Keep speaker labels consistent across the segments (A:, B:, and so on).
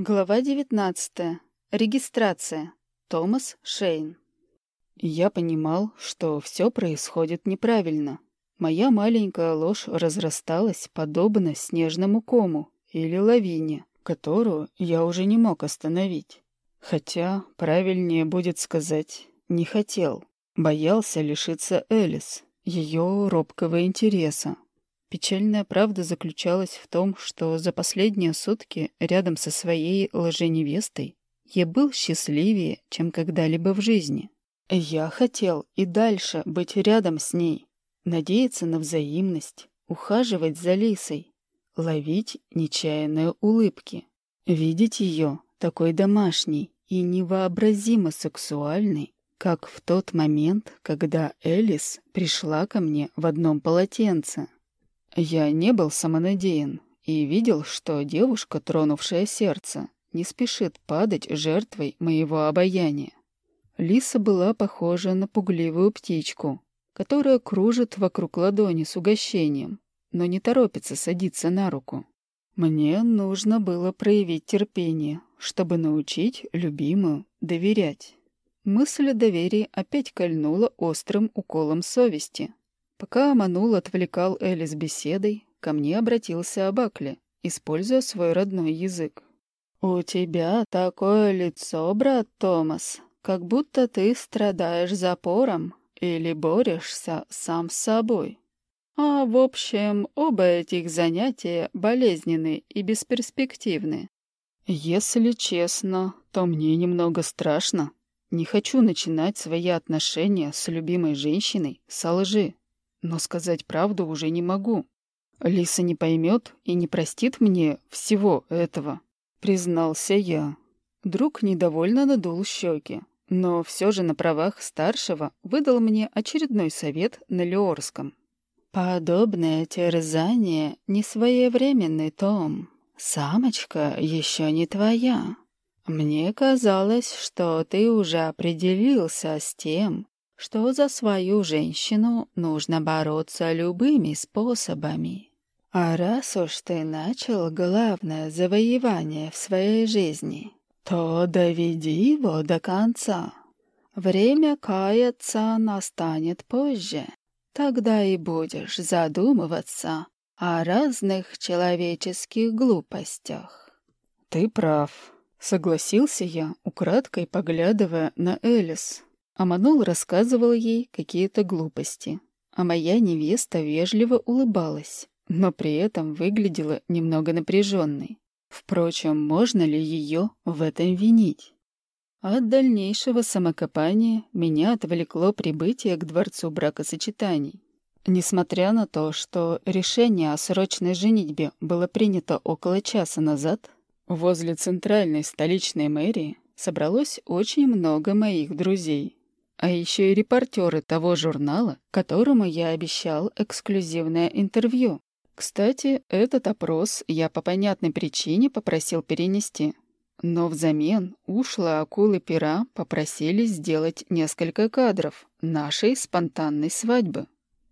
A: Глава 19. Регистрация. Томас Шейн. Я понимал, что все происходит неправильно. Моя маленькая ложь разрасталась подобно снежному кому или лавине, которую я уже не мог остановить. Хотя, правильнее будет сказать, не хотел. Боялся лишиться Элис, ее робкого интереса, Печальная правда заключалась в том, что за последние сутки рядом со своей лженевестой я был счастливее, чем когда-либо в жизни. Я хотел и дальше быть рядом с ней, надеяться на взаимность, ухаживать за Лисой, ловить нечаянные улыбки, видеть ее такой домашней и невообразимо сексуальной, как в тот момент, когда Элис пришла ко мне в одном полотенце. Я не был самонадеян и видел, что девушка, тронувшая сердце, не спешит падать жертвой моего обаяния. Лиса была похожа на пугливую птичку, которая кружит вокруг ладони с угощением, но не торопится садиться на руку. Мне нужно было проявить терпение, чтобы научить любимую доверять. Мысль о доверии опять кольнула острым уколом совести. Пока Аманул отвлекал Элис беседой, ко мне обратился Абакли, используя свой родной язык. «У тебя такое лицо, брат Томас, как будто ты страдаешь запором или борешься сам с собой. А в общем, оба этих занятия болезненны и бесперспективны. Если честно, то мне немного страшно. Не хочу начинать свои отношения с любимой женщиной со лжи. Но сказать правду уже не могу. Лиса не поймет и не простит мне всего этого, признался я. Друг недовольно надул щеки, но все же на правах старшего выдал мне очередной совет на Леорском. «Подобное терзание не своевременный, Том. Самочка еще не твоя. Мне казалось, что ты уже определился с тем, что за свою женщину нужно бороться любыми способами. А раз уж ты начал главное завоевание в своей жизни, то доведи его до конца. Время каяться настанет позже. Тогда и будешь задумываться о разных человеческих глупостях. Ты прав, согласился я, украдкой поглядывая на Элис. Аманул рассказывал ей какие-то глупости, а моя невеста вежливо улыбалась, но при этом выглядела немного напряженной. Впрочем, можно ли ее в этом винить? От дальнейшего самокопания меня отвлекло прибытие к дворцу бракосочетаний. Несмотря на то, что решение о срочной женитьбе было принято около часа назад, возле центральной столичной мэрии собралось очень много моих друзей а еще и репортеры того журнала, которому я обещал эксклюзивное интервью. Кстати, этот опрос я по понятной причине попросил перенести. Но взамен ушлые акулы пера попросили сделать несколько кадров нашей спонтанной свадьбы.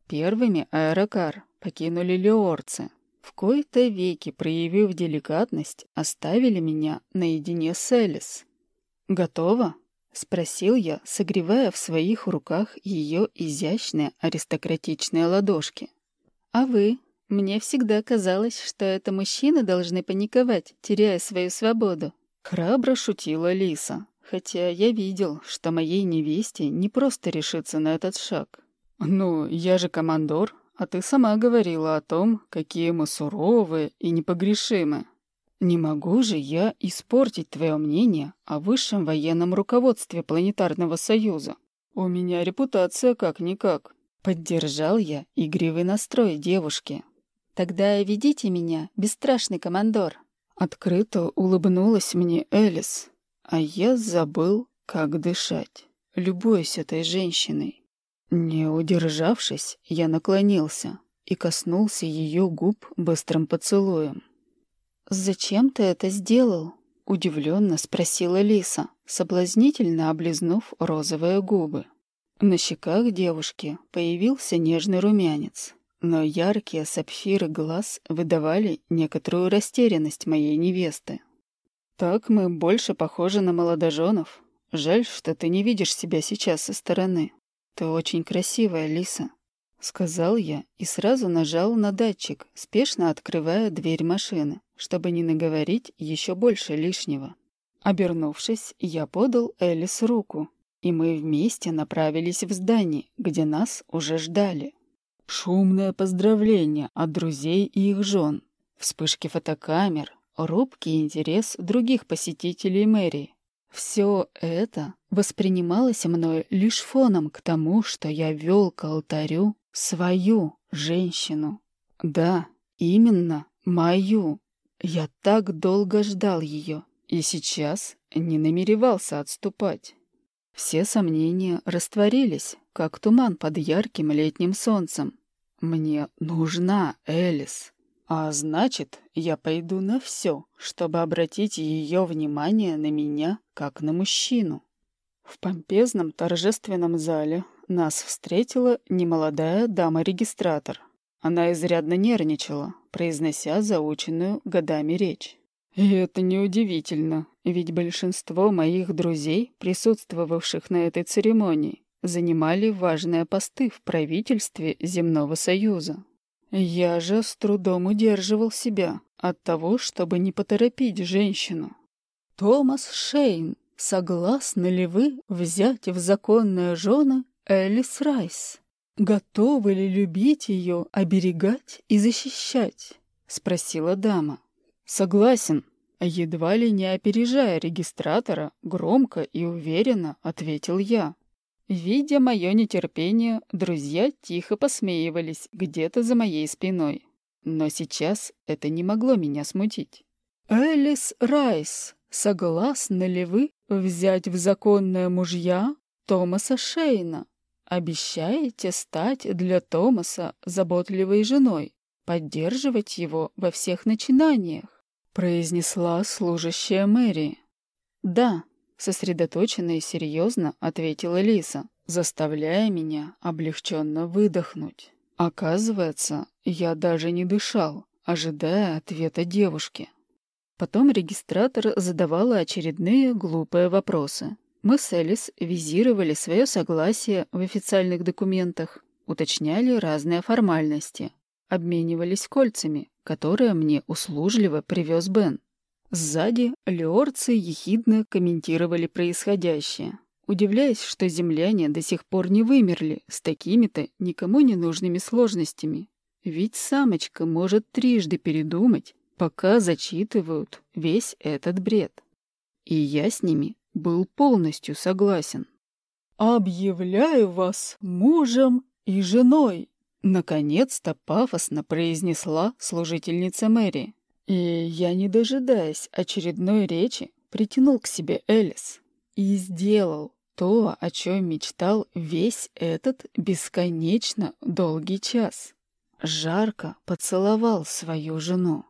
A: Первыми аэрокар покинули леорцы. В кои-то веки, проявив деликатность, оставили меня наедине с Элис. «Готово?» — спросил я, согревая в своих руках ее изящные аристократичные ладошки. «А вы? Мне всегда казалось, что это мужчины должны паниковать, теряя свою свободу». Храбро шутила Лиса, хотя я видел, что моей невесте не просто решиться на этот шаг. «Ну, я же командор, а ты сама говорила о том, какие мы суровые и непогрешимы», не могу же я испортить твое мнение о высшем военном руководстве Планетарного Союза. У меня репутация как-никак. Поддержал я игривый настрой девушки. Тогда ведите меня, бесстрашный командор. Открыто улыбнулась мне Элис, а я забыл, как дышать, любуясь этой женщиной. Не удержавшись, я наклонился и коснулся ее губ быстрым поцелуем. «Зачем ты это сделал?» — удивленно спросила Лиса, соблазнительно облизнув розовые губы. На щеках девушки появился нежный румянец, но яркие сапфиры глаз выдавали некоторую растерянность моей невесты. Так мы больше похожи на молодоженов. Жаль, что ты не видишь себя сейчас со стороны. Ты очень красивая, Лиса. Сказал я и сразу нажал на датчик, спешно открывая дверь машины, чтобы не наговорить еще больше лишнего. Обернувшись, я подал Элис руку, и мы вместе направились в здание, где нас уже ждали. Шумное поздравление от друзей и их жен, вспышки фотокамер, робкий интерес других посетителей мэрии. Все это воспринималось мною лишь фоном к тому, что я вел к алтарю свою женщину. Да, именно мою. Я так долго ждал ее, и сейчас не намеревался отступать. Все сомнения растворились, как туман под ярким летним солнцем. Мне нужна Элис. А значит, я пойду на все, чтобы обратить ее внимание на меня, как на мужчину. В помпезном торжественном зале нас встретила немолодая дама-регистратор. Она изрядно нервничала, произнося заученную годами речь. И это неудивительно, ведь большинство моих друзей, присутствовавших на этой церемонии, занимали важные посты в правительстве Земного Союза. Я же с трудом удерживал себя от того, чтобы не поторопить женщину. «Томас Шейн, согласны ли вы взять в законные жены Элис Райс? Готовы ли любить ее, оберегать и защищать?» — спросила дама. «Согласен», едва ли не опережая регистратора, громко и уверенно ответил я. Видя мое нетерпение, друзья тихо посмеивались где-то за моей спиной. Но сейчас это не могло меня смутить. «Элис Райс, согласны ли вы взять в законное мужья Томаса Шейна? Обещаете стать для Томаса заботливой женой, поддерживать его во всех начинаниях?» произнесла служащая Мэри. «Да», Сосредоточенно и серьезно ответила Лиса, заставляя меня облегченно выдохнуть. Оказывается, я даже не дышал, ожидая ответа девушки. Потом регистратор задавала очередные глупые вопросы. Мы с Элис визировали свое согласие в официальных документах, уточняли разные формальности, обменивались кольцами, которые мне услужливо привез Бен. Сзади леорцы ехидно комментировали происходящее, удивляясь, что земляне до сих пор не вымерли с такими-то никому не нужными сложностями. Ведь самочка может трижды передумать, пока зачитывают весь этот бред. И я с ними был полностью согласен. «Объявляю вас мужем и женой!» Наконец-то пафосно произнесла служительница мэрии. И я, не дожидаясь очередной речи, притянул к себе Элис и сделал то, о чем мечтал весь этот бесконечно долгий час. Жарко поцеловал свою жену.